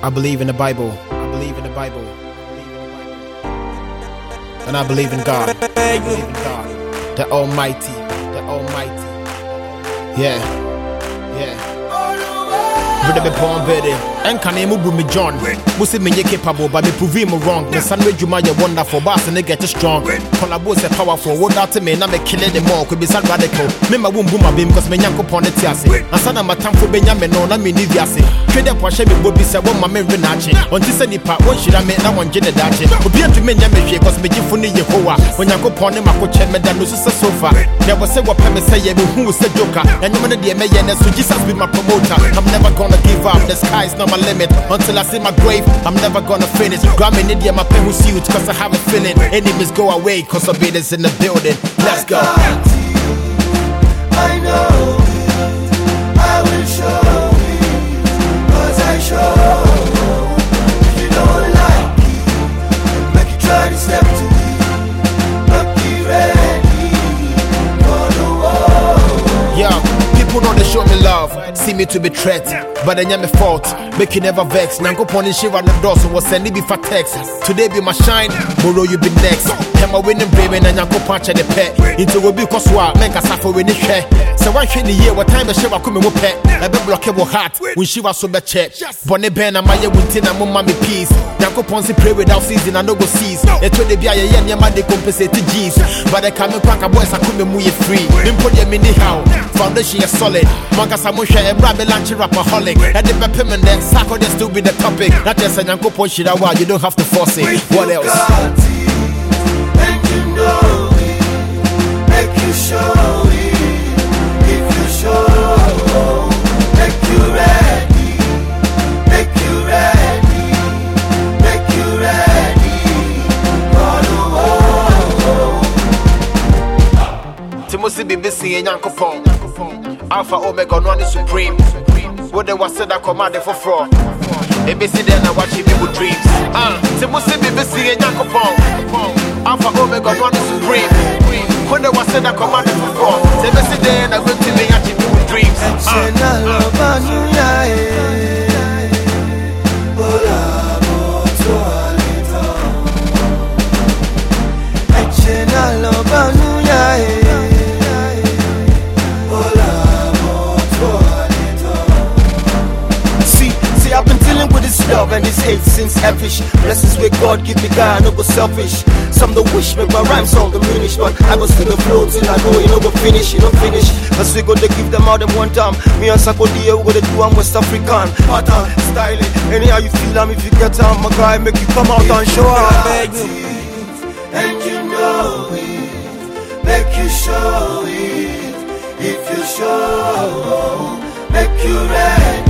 I believe in the Bible. I believe in the Bible. And I believe in God. I believe in God. The Almighty. The Almighty. Yeah. Yeah. Brother be born better. Enka na emu bu me John. Mo me capable, but me prove him wrong. Me san we juma ye wonderful, and they get strong. Collabo say powerful. What out to me na me kill them all. Could be sad radical. Me ma wum boom abim cause me nyanko pon it yase. Ansana matamfo be nyame no na me ni viase. Twede po hye me bobi say wo ma me re na ache. Onti say nipa won shira me na won gye ne dache. Obi antu me nyame hwe cause me gifo ni Yehowa. Onyanko pon ne makoche me da no so say sofa. There was say what me say ye me hu say joker. Anyama ne de me ye na so Jesus be my promoter. I'm never gonna The sky's not my limit. Until I see my grave, I'm never gonna finish. Grammy in India, my pen huge, cause I have a feeling. Enemies go away, cause of is in the building. Let's go. I know see me to be threat, but then me fault. Make you never vex. Nango pony shiva no so was sending me for text. Today be my shine, tomorrow you be next. Am I winning baby and yango punch the pet. Into will be coswa, men can suffer when it. So one the year, what time the shiva come with pet. I be blockable heart when shiva so be check. Bonnie Ben and my wuntin and me peace. Yanko ponsi pray without season and no go seas. It will be a yen yama they compensate G's. But I come and crack a boys, I come and move free. Import your mini how. Foundation is solid. Samusha and Rabbi Lanchi Rapaholic. And the peppermint then Sako they still be the topic. Not just a Yanko Ponshirawa, you don't have to force it. What else? Got you know it Make you show it If you show Make you ready Make you ready Make you ready oh, oh, oh. For the war Timothy BBC and. Alpha Omega no one is supreme. What they was said that commanded for fraud. ABC then I watch people dreams. Ah, Timothy BBC and Yankopon. Alpha Omega no one is supreme. When they was said that commanded for fraud. ABC then I went to me and people dreams. Ah. Chena loba hate since effish Blessings with God give me God, no go selfish. Some don't wish make my rhymes all diminish. But I go still the flow till I know you know go finish, you know finish. Cause we gonna give them all them one time. Me and Sarkodie, we gonna do I'm West African. Pattern, uh, styling, anyhow you feel them If you get on my guy, make you come out and show up. And you know it, make you show it. If you show, make you ready